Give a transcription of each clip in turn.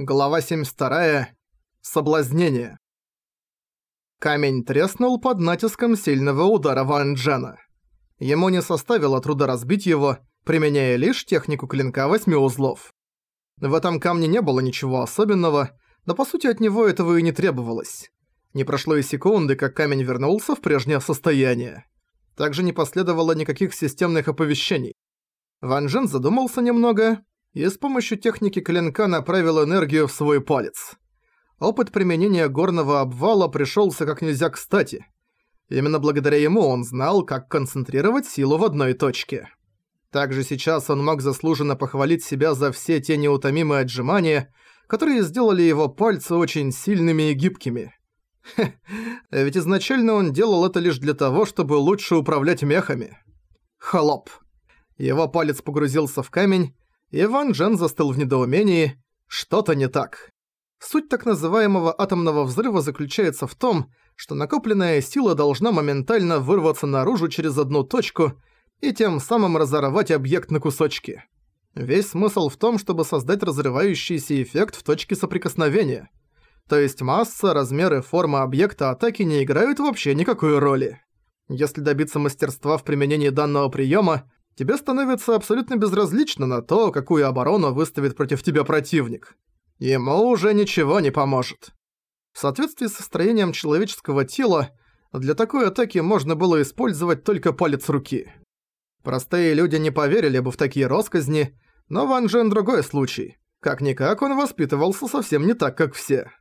Глава 72. Соблазнение. Камень треснул под натиском сильного удара Ван Джена. Ему не составило труда разбить его, применяя лишь технику клинка восьми узлов. В этом камне не было ничего особенного, но по сути от него этого и не требовалось. Не прошло и секунды, как камень вернулся в прежнее состояние. Также не последовало никаких системных оповещений. Ван Джен задумался немного, и с помощью техники клинка направил энергию в свой палец. Опыт применения горного обвала пришелся как нельзя кстати. Именно благодаря ему он знал, как концентрировать силу в одной точке. Также сейчас он мог заслуженно похвалить себя за все те неутомимые отжимания, которые сделали его пальцы очень сильными и гибкими. Хе, ведь изначально он делал это лишь для того, чтобы лучше управлять мехами. Холоп. Его палец погрузился в камень, и Ван Джен застыл в недоумении. Что-то не так. Суть так называемого атомного взрыва заключается в том, что накопленная сила должна моментально вырваться наружу через одну точку и тем самым разорвать объект на кусочки. Весь смысл в том, чтобы создать разрывающийся эффект в точке соприкосновения. То есть масса, размеры, форма объекта атаки не играют вообще никакой роли. Если добиться мастерства в применении данного приема, тебе становится абсолютно безразлично на то, какую оборону выставит против тебя противник. Ему уже ничего не поможет. В соответствии с строением человеческого тела, для такой атаки можно было использовать только палец руки. Простые люди не поверили бы в такие росказни, но Ван Джен другой случай. Как-никак он воспитывался совсем не так, как все.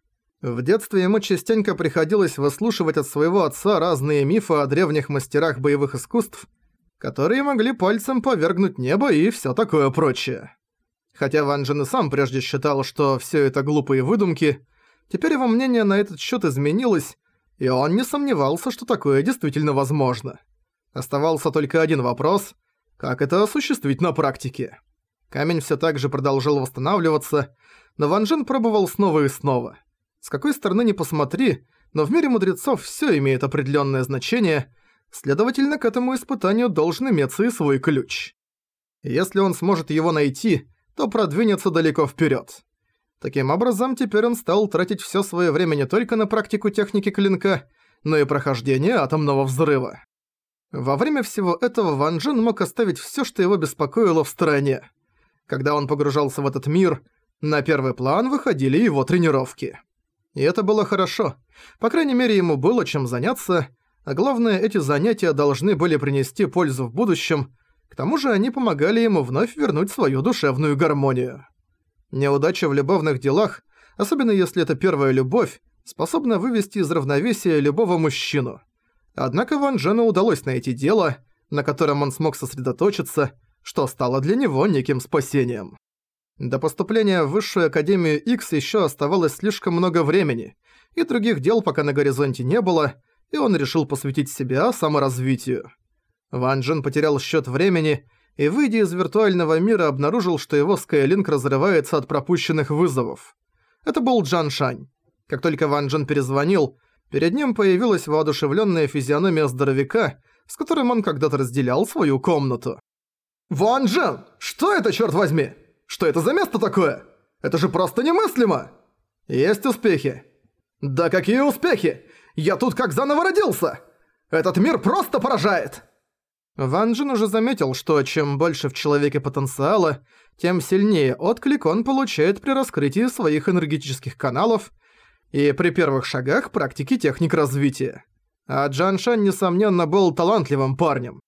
В детстве ему частенько приходилось выслушивать от своего отца разные мифы о древних мастерах боевых искусств, которые могли пальцем повергнуть небо и всё такое прочее. Хотя Ван Джен и сам прежде считал, что всё это глупые выдумки, теперь его мнение на этот счёт изменилось, и он не сомневался, что такое действительно возможно. Оставался только один вопрос – как это осуществить на практике? Камень всё так же продолжал восстанавливаться, но Ван Джен пробовал снова и снова. С какой стороны ни посмотри, но в мире мудрецов всё имеет определённое значение – Следовательно, к этому испытанию должен иметься и свой ключ. Если он сможет его найти, то продвинется далеко вперед. Таким образом, теперь он стал тратить все свое время не только на практику техники клинка, но и прохождение атомного взрыва. Во время всего этого Ван Джен мог оставить все, что его беспокоило в стороне. Когда он погружался в этот мир, на первый план выходили его тренировки. И это было хорошо. По крайней мере, ему было чем заняться, а главное, эти занятия должны были принести пользу в будущем, к тому же они помогали ему вновь вернуть свою душевную гармонию. Неудача в любовных делах, особенно если это первая любовь, способна вывести из равновесия любого мужчину. Однако Ван Джену удалось найти дело, на котором он смог сосредоточиться, что стало для него неким спасением. До поступления в Высшую Академию X еще оставалось слишком много времени, и других дел пока на горизонте не было, и он решил посвятить себя саморазвитию. Ван Джен потерял счет времени и, выйдя из виртуального мира, обнаружил, что его Skylink разрывается от пропущенных вызовов. Это был Джан Шань. Как только Ван Джен перезвонил, перед ним появилась воодушевленная физиономия здоровяка, с которым он когда-то разделял свою комнату. «Ван Джен! Что это, черт возьми? Что это за место такое? Это же просто немыслимо!» «Есть успехи». «Да какие успехи? Я тут как заново родился! Этот мир просто поражает!» Ван Джин уже заметил, что чем больше в человеке потенциала, тем сильнее отклик он получает при раскрытии своих энергетических каналов и при первых шагах практики техник развития. А Джан Шан, несомненно, был талантливым парнем.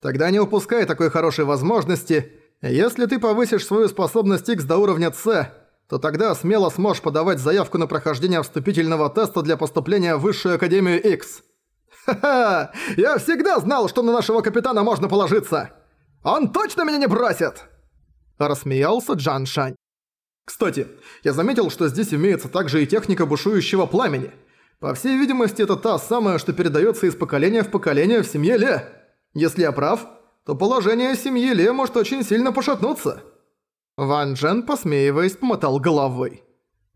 Тогда не упускай такой хорошей возможности. Если ты повысишь свою способность X до уровня С, то тогда смело сможешь подавать заявку на прохождение вступительного теста для поступления в Высшую Академию X. Ха-ха! Я всегда знал, что на нашего капитана можно положиться! Он точно меня не бросит!» Рассмеялся Джан Шань. «Кстати, я заметил, что здесь имеется также и техника бушующего пламени. По всей видимости, это та самая, что передается из поколения в поколение в семье Ле. Если я прав, то положение семьи Ле может очень сильно пошатнуться». Ван Джен, посмеиваясь, помотал головой.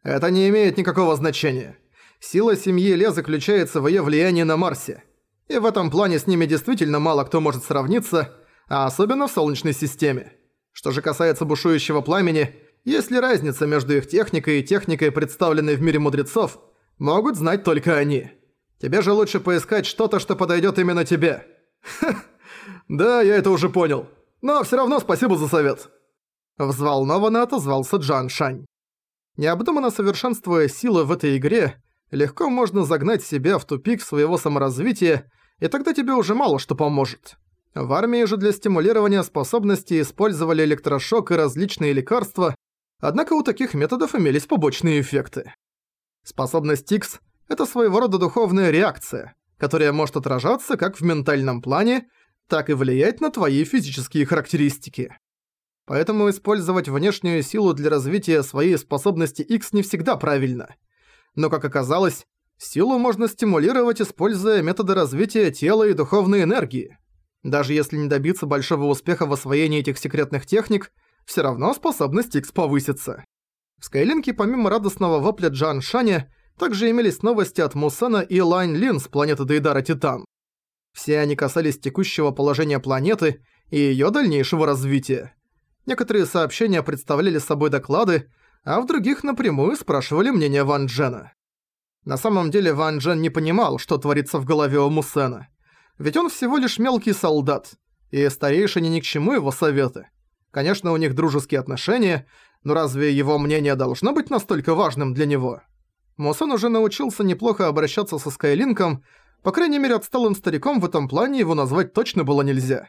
«Это не имеет никакого значения. Сила семьи Ле заключается в её влиянии на Марсе. И в этом плане с ними действительно мало кто может сравниться, а особенно в Солнечной системе. Что же касается бушующего пламени, Есть ли разница между их техникой и техникой, представленной в мире мудрецов, могут знать только они. Тебе же лучше поискать что-то, что подойдет именно тебе. да, я это уже понял. Но все равно спасибо за совет. Взволнованно отозвался Джан Шань. Необдуманно совершенствуя силы в этой игре, легко можно загнать себя в тупик своего саморазвития, и тогда тебе уже мало что поможет. В армии же для стимулирования способностей использовали электрошок и различные лекарства, однако у таких методов имелись побочные эффекты. Способность X – это своего рода духовная реакция, которая может отражаться как в ментальном плане, так и влиять на твои физические характеристики. Поэтому использовать внешнюю силу для развития своей способности X не всегда правильно. Но, как оказалось, силу можно стимулировать, используя методы развития тела и духовной энергии. Даже если не добиться большого успеха в освоении этих секретных техник, все равно способность X повысится. В Скайлинке помимо радостного вопля Джан Шаня, также имелись новости от Мусена и Лайн Лин с планеты Дейдара Титан. Все они касались текущего положения планеты и её дальнейшего развития. Некоторые сообщения представляли собой доклады, а в других напрямую спрашивали мнение Ван Джена. На самом деле Ван Джен не понимал, что творится в голове у Мусена. Ведь он всего лишь мелкий солдат, и старейшине ни к чему его советы. Конечно, у них дружеские отношения, но разве его мнение должно быть настолько важным для него? Мусен уже научился неплохо обращаться со Скайлинком, по крайней мере отсталым стариком в этом плане его назвать точно было нельзя.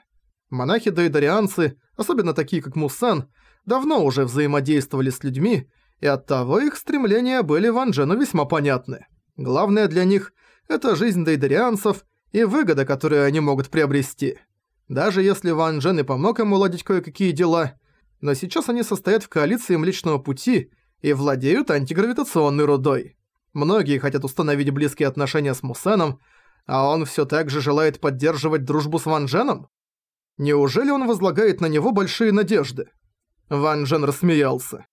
Монахи-дейдарианцы, особенно такие как Мусан, давно уже взаимодействовали с людьми, и оттого их стремления были Ван Джену весьма понятны. Главное для них – это жизнь дейдарианцев и выгода, которую они могут приобрести. Даже если Ван Джен и помог им уладить кое-какие дела, но сейчас они состоят в коалиции Млечного Пути и владеют антигравитационной рудой. Многие хотят установить близкие отношения с Мусеном, а он всё так же желает поддерживать дружбу с Ван Дженом? Неужели он возлагает на него большие надежды? Ван Джен рассмеялся.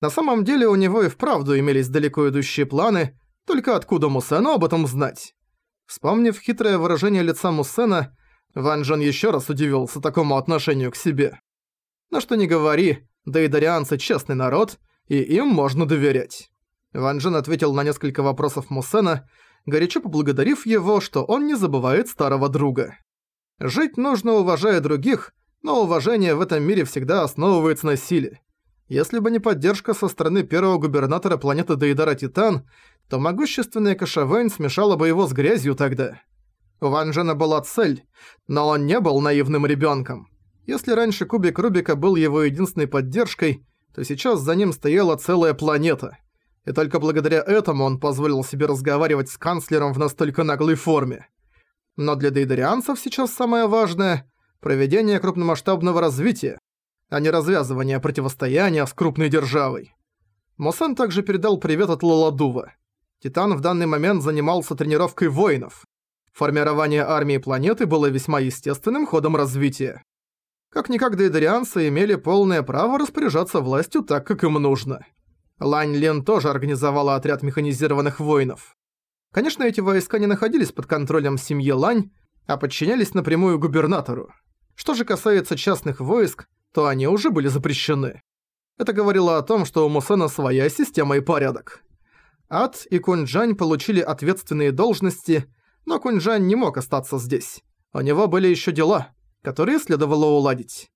На самом деле у него и вправду имелись далеко идущие планы, только откуда Мусену об этом знать? Вспомнив хитрое выражение лица Мусена, Ван Джен еще раз удивился такому отношению к себе. Но что не говори, да честный народ, и им можно доверять. Ван Джен ответил на несколько вопросов Мусена, горячо поблагодарив его, что он не забывает старого друга. Жить нужно, уважая других, но уважение в этом мире всегда основывается на силе. Если бы не поддержка со стороны первого губернатора планеты Дейдара Титан, то могущественная Кашавэнь смешала бы его с грязью тогда. У Ван Джена была цель, но он не был наивным ребенком. Если раньше кубик Рубика был его единственной поддержкой, то сейчас за ним стояла целая планета. И только благодаря этому он позволил себе разговаривать с канцлером в настолько наглой форме. Но для дейдарианцев сейчас самое важное – проведение крупномасштабного развития, а не развязывание противостояния с крупной державой. Мосан также передал привет от Лаладува. Титан в данный момент занимался тренировкой воинов. Формирование армии планеты было весьма естественным ходом развития. Как-никак дейдарианцы имели полное право распоряжаться властью так, как им нужно. Лань Лен тоже организовала отряд механизированных воинов. Конечно, эти войска не находились под контролем семьи Лань, а подчинялись напрямую губернатору. Что же касается частных войск, то они уже были запрещены. Это говорило о том, что у Мусена своя система и порядок. Ад и Кунджань получили ответственные должности, но Кунджань не мог остаться здесь. У него были еще дела, которые следовало уладить.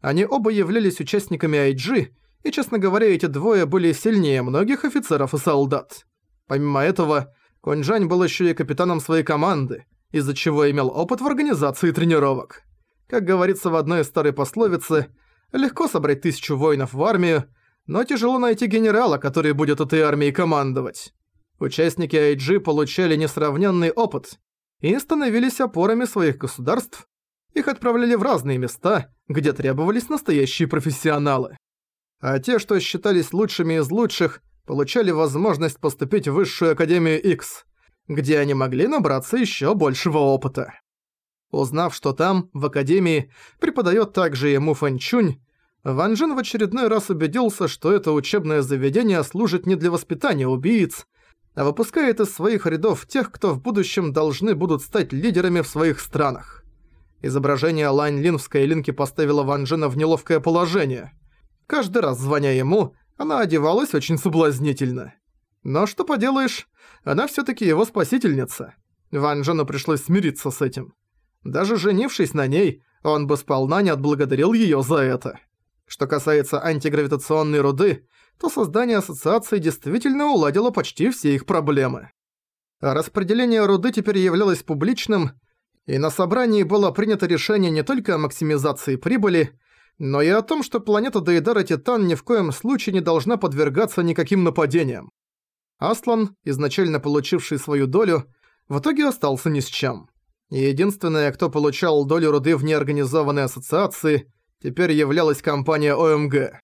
Они оба являлись участниками IG, и, честно говоря, эти двое были сильнее многих офицеров и солдат. Помимо этого, Конджань был еще и капитаном своей команды, из-за чего имел опыт в организации тренировок. Как говорится в одной старой пословице, легко собрать тысячу воинов в армию, но тяжело найти генерала, который будет этой армией командовать. Участники IG получали несравненный опыт и становились опорами своих государств. Их отправляли в разные места, где требовались настоящие профессионалы. А те, что считались лучшими из лучших, получали возможность поступить в Высшую Академию X, где они могли набраться еще большего опыта. Узнав, что там, в Академии, преподает также ему Фэнчунь, Ван Джен в очередной раз убедился, что это учебное заведение служит не для воспитания убийц, а выпускает из своих рядов тех, кто в будущем должны будут стать лидерами в своих странах. Изображение Лань Лин в Скайлинке поставило Ван Джена в неловкое положение. Каждый раз, звоня ему, Она одевалась очень соблазнительно. Но что поделаешь, она всё-таки его спасительница. Ван Джену пришлось смириться с этим. Даже женившись на ней, он бы сполна не отблагодарил её за это. Что касается антигравитационной руды, то создание ассоциации действительно уладило почти все их проблемы. Распределение руды теперь являлось публичным, и на собрании было принято решение не только о максимизации прибыли, но и о том, что планета Дейдара Титан ни в коем случае не должна подвергаться никаким нападениям. Аслан, изначально получивший свою долю, в итоге остался ни с чем. Единственная, кто получал долю руды в неорганизованной ассоциации, теперь являлась компания ОМГ.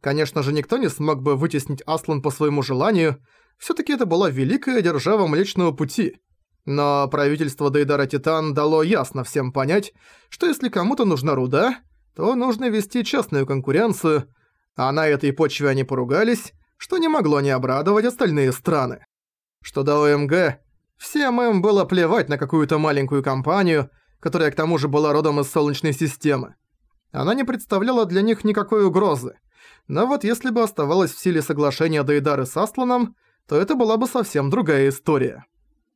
Конечно же, никто не смог бы вытеснить Аслан по своему желанию, всё-таки это была великая держава Млечного Пути. Но правительство Дейдара Титан дало ясно всем понять, что если кому-то нужна руда, то нужно вести честную конкуренцию, а на этой почве они поругались, что не могло не обрадовать остальные страны. Что до ОМГ, всем им было плевать на какую-то маленькую компанию, которая к тому же была родом из Солнечной системы. Она не представляла для них никакой угрозы. Но вот если бы оставалось в силе соглашение Дейдары с Асланом, то это была бы совсем другая история.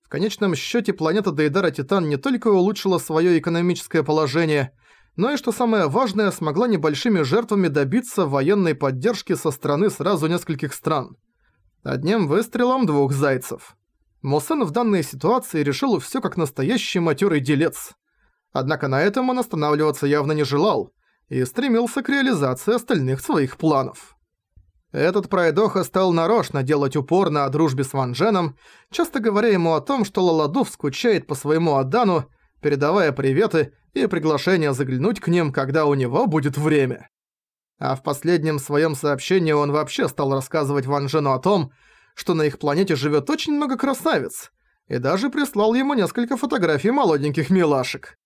В конечном счете планета Дейдара Титан не только улучшила свое экономическое положение, но и, что самое важное, смогла небольшими жертвами добиться военной поддержки со стороны сразу нескольких стран. Одним выстрелом двух зайцев. Мусен в данной ситуации решил все как настоящий матерый делец. Однако на этом он останавливаться явно не желал и стремился к реализации остальных своих планов. Этот пройдоха стал нарочно делать упор на дружбе с Ван Дженом, часто говоря ему о том, что Лаладув скучает по своему Адану, передавая приветы и приглашение заглянуть к ним, когда у него будет время. А в последнем своем сообщении он вообще стал рассказывать Ван Джену о том, что на их планете живет очень много красавиц, и даже прислал ему несколько фотографий молоденьких милашек.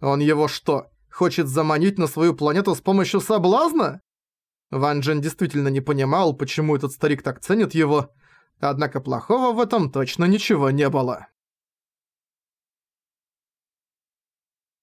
Он его что, хочет заманить на свою планету с помощью соблазна? Ван Джен действительно не понимал, почему этот старик так ценит его, однако плохого в этом точно ничего не было.